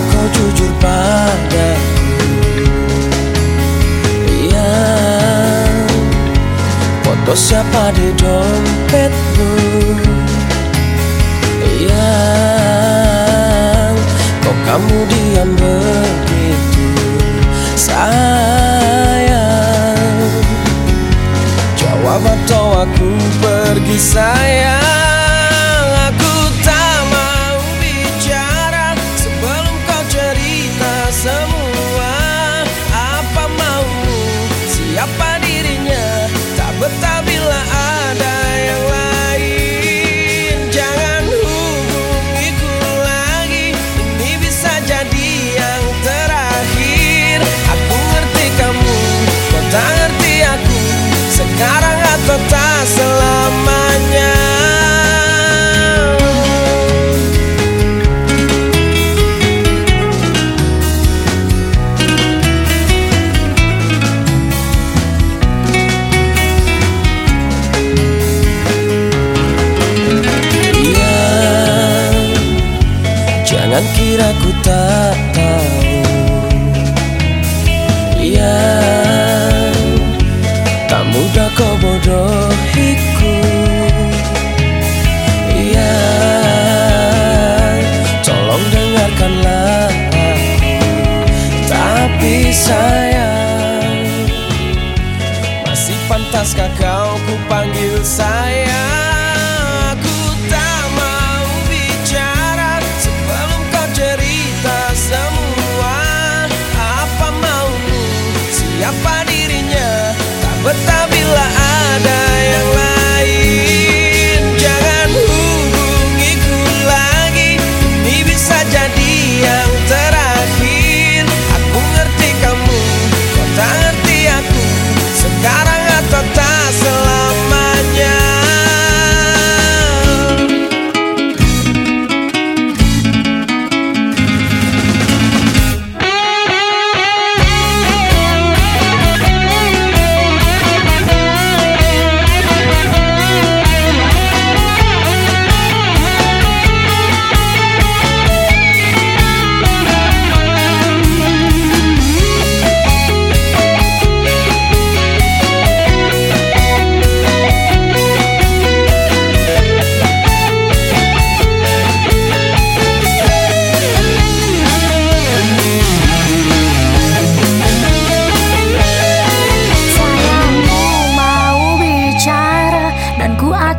jujur padaku? Yang foto siapa di dompetmu? Yang kok kamu diam begitu? Sayang Jawab atau aku pergi sayang Jangan kira ku tak tahu. Ya Tak mudah kau bodohiku. Ya Tolong dengarkanlah aku. Tapi sayang Masih pantaskah kau ku panggil sayang